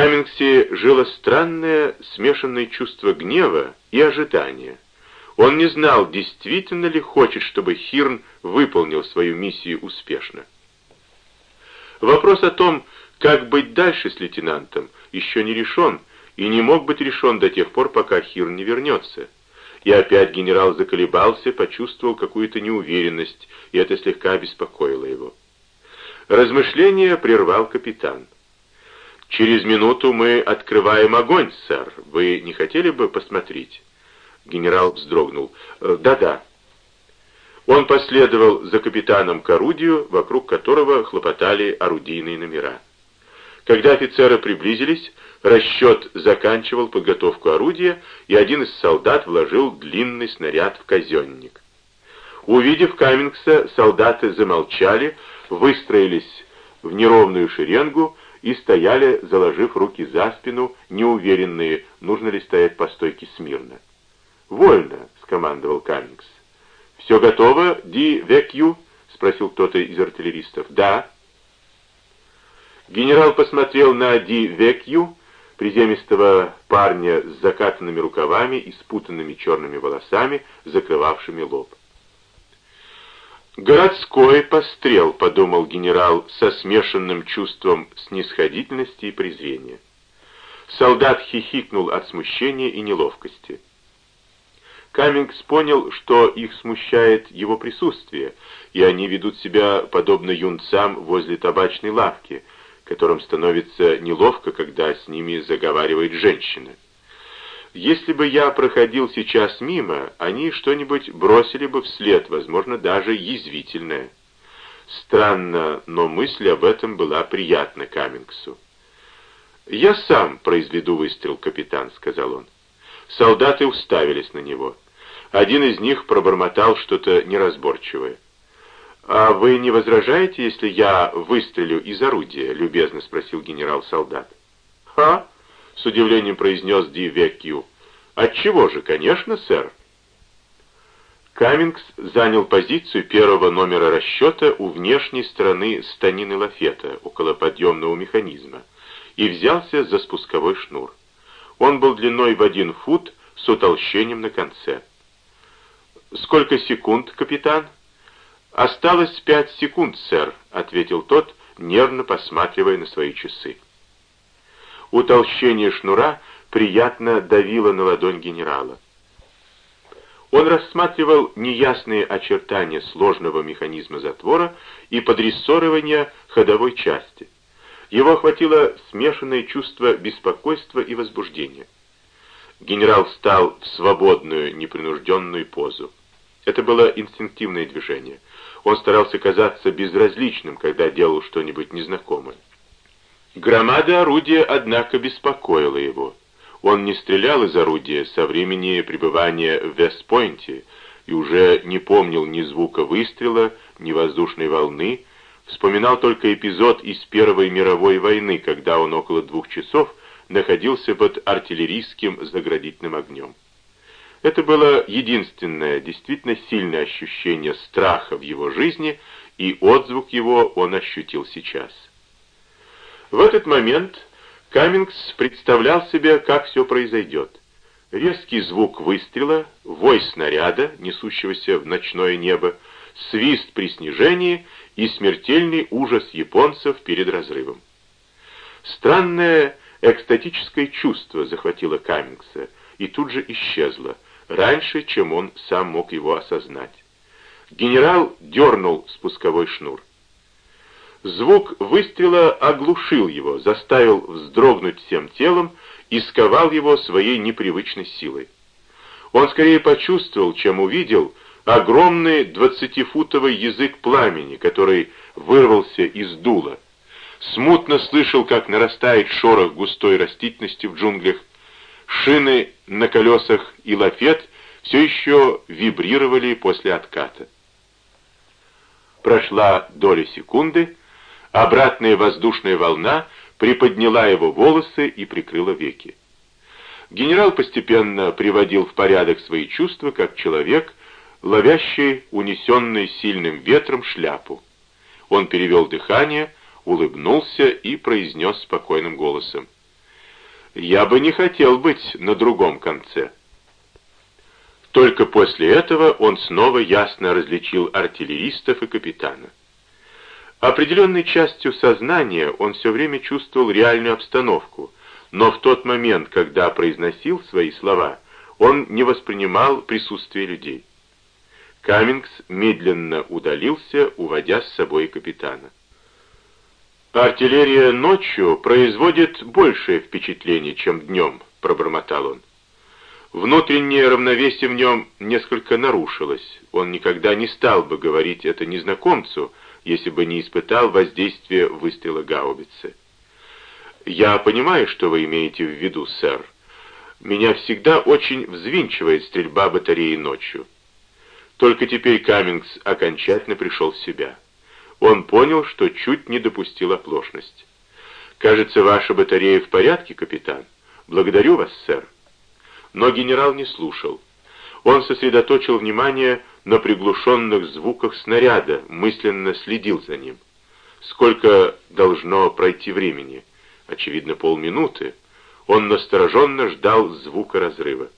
Каммингсе жило странное смешанное чувство гнева и ожидания. Он не знал, действительно ли хочет, чтобы Хирн выполнил свою миссию успешно. Вопрос о том, как быть дальше с лейтенантом, еще не решен, и не мог быть решен до тех пор, пока Хирн не вернется. И опять генерал заколебался, почувствовал какую-то неуверенность, и это слегка обеспокоило его. Размышление прервал капитан. «Через минуту мы открываем огонь, сэр. Вы не хотели бы посмотреть?» Генерал вздрогнул. «Э, «Да-да». Он последовал за капитаном к орудию, вокруг которого хлопотали орудийные номера. Когда офицеры приблизились, расчет заканчивал подготовку орудия, и один из солдат вложил длинный снаряд в казенник. Увидев Каммингса, солдаты замолчали, выстроились в неровную шеренгу и стояли, заложив руки за спину, неуверенные, нужно ли стоять по стойке смирно. «Вольно», — скомандовал Каммингс. «Все готово, Ди Векью?» — спросил кто-то из артиллеристов. «Да». Генерал посмотрел на Ди Векью, приземистого парня с закатанными рукавами и спутанными черными волосами, закрывавшими лоб. «Городской пострел», — подумал генерал со смешанным чувством снисходительности и презрения. Солдат хихикнул от смущения и неловкости. Каммингс понял, что их смущает его присутствие, и они ведут себя подобно юнцам возле табачной лавки, которым становится неловко, когда с ними заговаривает женщина. Если бы я проходил сейчас мимо, они что-нибудь бросили бы вслед, возможно, даже язвительное. Странно, но мысль об этом была приятна Каммингсу. «Я сам произведу выстрел, капитан», — сказал он. Солдаты уставились на него. Один из них пробормотал что-то неразборчивое. «А вы не возражаете, если я выстрелю из орудия?» — любезно спросил генерал-солдат. «Ха!» — с удивлением произнес Ди Векью. «Отчего же, конечно, сэр». Каммингс занял позицию первого номера расчета у внешней стороны станины лафета, около подъемного механизма, и взялся за спусковой шнур. Он был длиной в один фут с утолщением на конце. «Сколько секунд, капитан?» «Осталось пять секунд, сэр», — ответил тот, нервно посматривая на свои часы. Утолщение шнура приятно давило на ладонь генерала. Он рассматривал неясные очертания сложного механизма затвора и подрессоривания ходовой части. Его охватило смешанное чувство беспокойства и возбуждения. Генерал встал в свободную, непринужденную позу. Это было инстинктивное движение. Он старался казаться безразличным, когда делал что-нибудь незнакомое. Громада орудия, однако, беспокоила его. Он не стрелял из орудия со времени пребывания в Вестпойнте и уже не помнил ни звука выстрела, ни воздушной волны, вспоминал только эпизод из Первой мировой войны, когда он около двух часов находился под артиллерийским заградительным огнем. Это было единственное, действительно сильное ощущение страха в его жизни, и отзвук его он ощутил сейчас. В этот момент Каммингс представлял себе, как все произойдет. Резкий звук выстрела, вой снаряда, несущегося в ночное небо, свист при снижении и смертельный ужас японцев перед разрывом. Странное экстатическое чувство захватило Каммингса и тут же исчезло, раньше, чем он сам мог его осознать. Генерал дернул спусковой шнур. Звук выстрела оглушил его, заставил вздрогнуть всем телом и сковал его своей непривычной силой. Он скорее почувствовал, чем увидел, огромный двадцатифутовый язык пламени, который вырвался из дула. Смутно слышал, как нарастает шорох густой растительности в джунглях. Шины на колесах и лафет все еще вибрировали после отката. Прошла доля секунды, Обратная воздушная волна приподняла его волосы и прикрыла веки. Генерал постепенно приводил в порядок свои чувства, как человек, ловящий унесенный сильным ветром шляпу. Он перевел дыхание, улыбнулся и произнес спокойным голосом. Я бы не хотел быть на другом конце. Только после этого он снова ясно различил артиллеристов и капитана. Определенной частью сознания он все время чувствовал реальную обстановку, но в тот момент, когда произносил свои слова, он не воспринимал присутствие людей. Каммингс медленно удалился, уводя с собой капитана. «Артиллерия ночью производит большее впечатление, чем днем», — пробормотал он. Внутреннее равновесие в нем несколько нарушилось. Он никогда не стал бы говорить это незнакомцу, если бы не испытал воздействия выстрела гаубицы. «Я понимаю, что вы имеете в виду, сэр. Меня всегда очень взвинчивает стрельба батареи ночью». Только теперь Каммингс окончательно пришел в себя. Он понял, что чуть не допустил оплошность. «Кажется, ваша батарея в порядке, капитан. Благодарю вас, сэр». Но генерал не слушал. Он сосредоточил внимание на приглушенных звуках снаряда, мысленно следил за ним. Сколько должно пройти времени? Очевидно, полминуты. Он настороженно ждал звука разрыва.